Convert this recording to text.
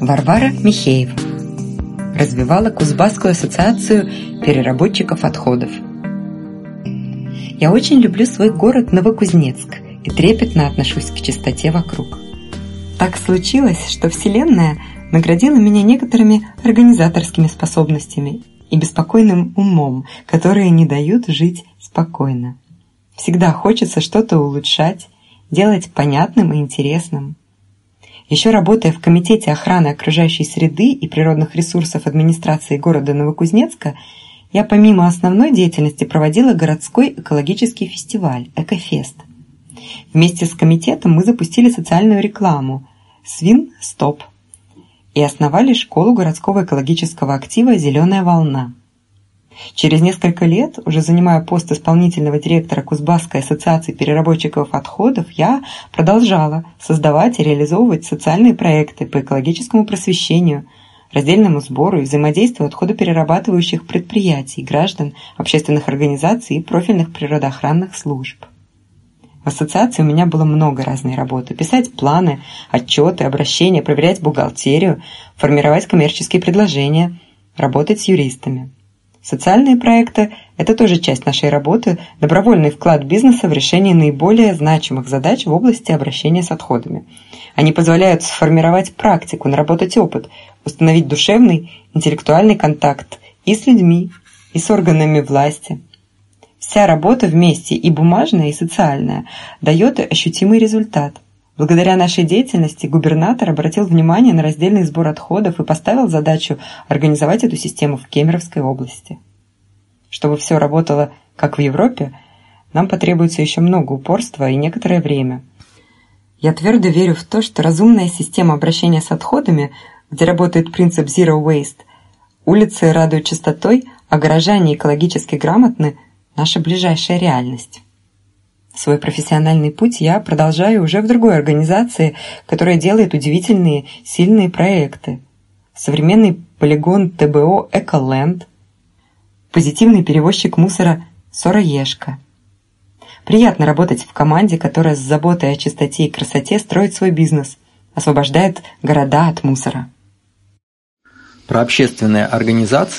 Варвара Михеева развивала Кузбасскую ассоциацию переработчиков отходов. Я очень люблю свой город Новокузнецк и трепетно отношусь к чистоте вокруг. Так случилось, что Вселенная наградила меня некоторыми организаторскими способностями и беспокойным умом, которые не дают жить спокойно. Всегда хочется что-то улучшать, делать понятным и интересным. Еще работая в Комитете охраны окружающей среды и природных ресурсов администрации города Новокузнецка, я помимо основной деятельности проводила городской экологический фестиваль «Экофест». Вместе с комитетом мы запустили социальную рекламу «Свин Стоп» и основали школу городского экологического актива «Зеленая волна». Через несколько лет, уже занимая пост исполнительного директора Кузбасской ассоциации переработчиков отходов, я продолжала создавать и реализовывать социальные проекты по экологическому просвещению, раздельному сбору и взаимодействию отходоперерабатывающих предприятий, граждан, общественных организаций и профильных природоохранных служб. В ассоциации у меня было много разной работы. Писать планы, отчеты, обращения, проверять бухгалтерию, формировать коммерческие предложения, работать с юристами. Социальные проекты – это тоже часть нашей работы, добровольный вклад бизнеса в решение наиболее значимых задач в области обращения с отходами. Они позволяют сформировать практику, наработать опыт, установить душевный, интеллектуальный контакт и с людьми, и с органами власти. Вся работа вместе, и бумажная, и социальная, дает ощутимый результат. Благодаря нашей деятельности губернатор обратил внимание на раздельный сбор отходов и поставил задачу организовать эту систему в Кемеровской области. Чтобы все работало как в Европе, нам потребуется еще много упорства и некоторое время. Я твердо верю в то, что разумная система обращения с отходами, где работает принцип Zero Waste, улицы радуют чистотой, а горожане экологически грамотны – наша ближайшая реальность. Свой профессиональный путь я продолжаю уже в другой организации, которая делает удивительные, сильные проекты. Современный полигон ТБО «Эколенд», позитивный перевозчик мусора «Сороежка». Приятно работать в команде, которая с заботой о чистоте и красоте строит свой бизнес, освобождает города от мусора. Про общественные организации